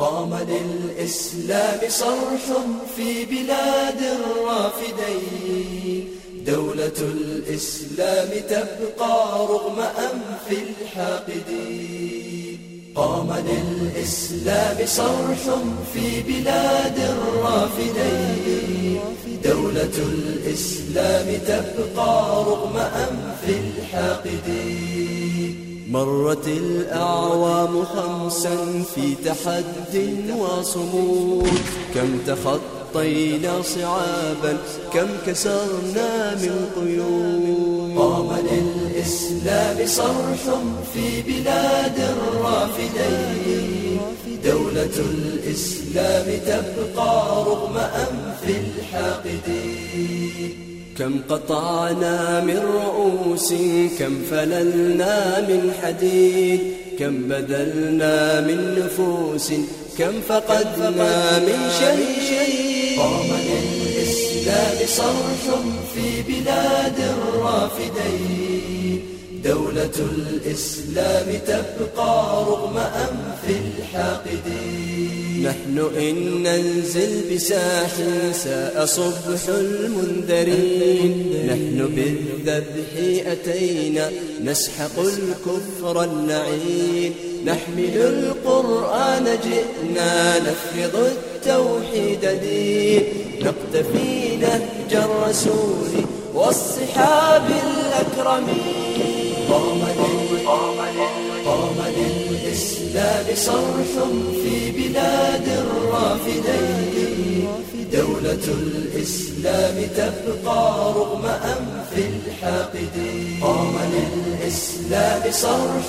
قام للإسلام صرح في بلاد الرافدين. دولة الإسلام تبقى رغم أنف الحاقدين. قام للإسلام صرح في بلاد الرافدين. دولة الإسلام تبقى رغم أنف الحاقدين. مرت الأعوام خمسا في تحد وصمود. كم تخطينا صعابا كم كسرنا من قيود. قام للإسلام صرح في بلاد الرافدين. دولة الإسلام تبقى رغم أنف الحاقدين. كم قطعنا من رؤوس كم فللنا من حديد كم بذلنا من نفوس كم فقدنا من شهيد قام للإسلام صرح في بلاد الرافدين. دولة الإسلام تبقى رغم أنف الحاقدين. نحن إن ننزل بساح ساء صبح المنذرين. نحن بالذبح أتينا نسحق الكفر اللعين نحمل القرآن جئنا نفرض التوحيد دين. نقتفي نهج الرسول والصحاب الأكرمين. قام للإسلام صرح في بلاد الرافدين. دولة الإسلام تبقى رغم أنف الحاقدين. قام للإسلام صرح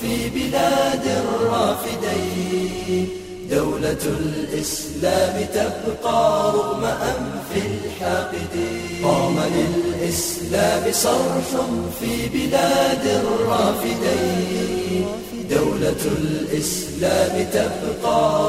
في بلاد الرافدين. دولة الإسلام تبقى رغم أنف الحاقدين. قام للإسلام صرح في بلاد الرافدين. الإسلام تبقى.